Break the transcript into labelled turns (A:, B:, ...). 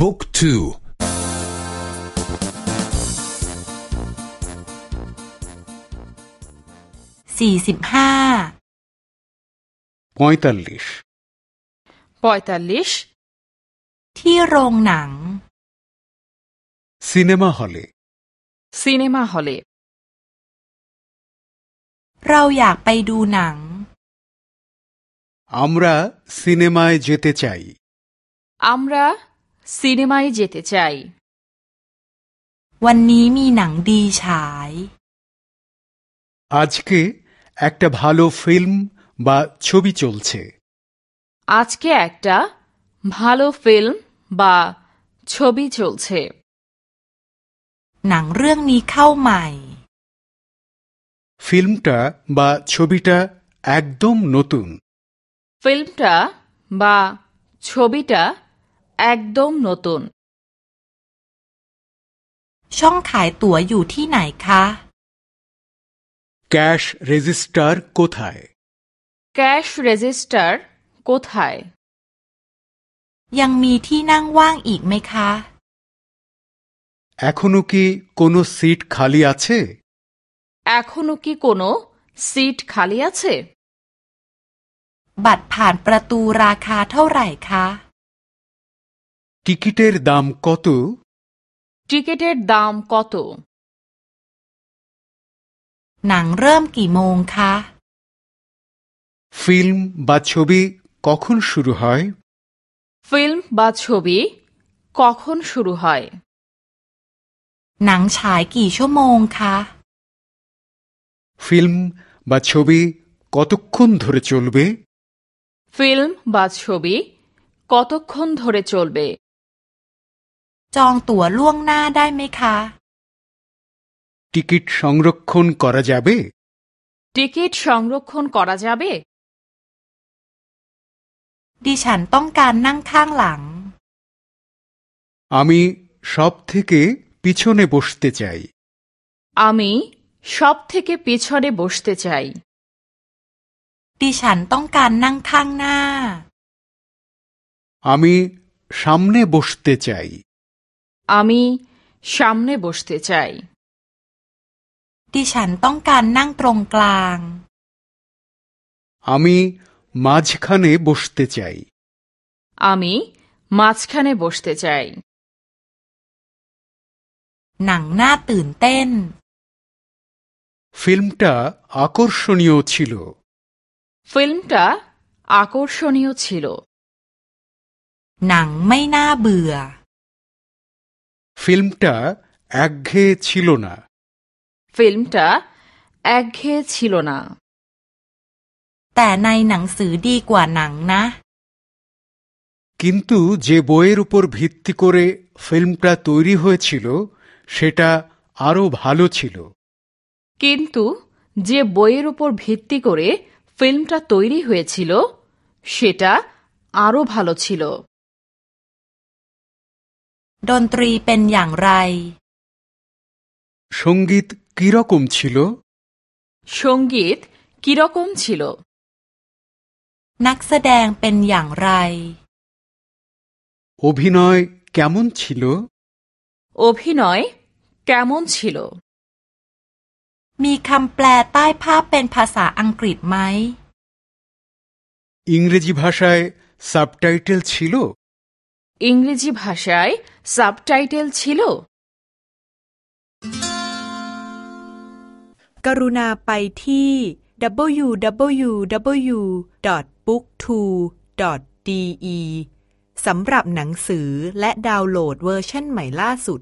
A: บุ๊กทู
B: สี่สิบห้า
C: ปอยตัลลิช
D: ปอยตัลลิช
B: ที่โรงหนัง
C: ซีเนมาฮอลล์
D: ซีเนมาฮอลล์
B: เราอยากไปดูหนัง
C: আমরা সিনেমায় যেতে চাই
D: আমরা সিনেমায় যেতে চাই
B: วันนี้มีหนังดีฉาย
C: আজকে একটা ভালো ফিল্ম বা ছবি চলছে
D: আজকে একটা ভালো ফিল্ম বা ছবি চলছে
B: หนังเรื่องนี้เข้าใหม่
C: ফিল্মটা বা ছবিটা একদম নতুন
D: ফিল্মটা বা ছবিটা একদম নতুন
B: ช่องขายตั๋วอยู่ที่ไหนคะ
C: ক্যাশ রেজিস্টার কোথায়
D: ক্যাশ রেজিস্টার কোথায়
B: ยังมีที่นั่งว่างอีกไหมคะ
C: এখনো কি কোনো সিট খালি আছে
D: এখনো কি কোনো সিট খালি আছে
B: บัตรผ่านประตูราคาเท่าไหร่คะ
C: টিকিটের দাম কত
D: টিকিটের দাম কত
B: หนังเริ่มกี่โมงคะ
C: ফিল্ম বা ছবি কখন শুরু হয়
D: ফিল্ম বা ছবি কখন শুরু হয়
B: หนังฉายกี่ชั่วโมงคะ
C: ফিল্ম বা ছবি কতক্ষণ ধরে চলবে
D: ফিল্ম বা ছবি কতক্ষণ ধরে চলবে
B: จองตั๋วล่วงหน้าได้ไหมคะ
C: টিকিট সংরক্ষণ করা যাবে
D: টিকিট সংরক্ষণ করা যাবে
B: ดิฉันต้องการนั่งข้างหลัง
C: আমি সব থেকে পিছনে বসতে চাই
D: আমি সব থেকে পিছনে বসতে চাই
B: ดิฉันต้องการนั่งข้างหน้า
C: আমি সামনে বসতে চাই
D: আমি সামনে বসতে চাই
B: ดิฉันต้องการนั่งตรงกลาง
C: আমি মাঝখানে বসতে চাই
D: আমি মাঝখানে বসতে চাই
B: หนังน่าตื่นเต้น
C: ফিল্মটা আকর্ষণীয় ছিল
D: ফিল্মটা আকর্ষণীয় ছিল
B: หนังไม่น่าเบื่อ
C: ফিল্মটা একঘেয়ে ছিল না
D: ফিল্মটা একঘেয়ে ছিল না
B: แต่ในหนังสือดีกว่าหนังนะ
C: কিন্তু যে বইয়ের উপর ভিত্তি করে ফিল্মটা তৈরি হয়েছিল সেটা আরও ভালো ছিল
D: কিন্তু যে বইয়ের উপর ভিত্তি করে ফিল্মটা তৈরি হয়েছিল সেটা আরও ভালো ছিল
B: ดนตรีเป็นอย่างไร
C: সঙ্গীত কিরকম ছিল
D: সঙ্গীত কিরকম ছিল
B: นักแสดงเป็นอย่างไร
C: অভিনয় কেমন ছিল
D: অভিনয় কেমন ছিল
B: มีคำแปลใต้ภาพเป็นภาษาอังกฤษไหม
C: ইংরেজি ভাষায় সাবটাইটেল ছিল
D: ইংরেজি ভাষায় সাবটাইটেল ছিল
E: กรุณาไปที่ www.booktwo.de สำหรับหนังสือและดาวน์โหลดเวอร์ชันใหม่ล่าสุด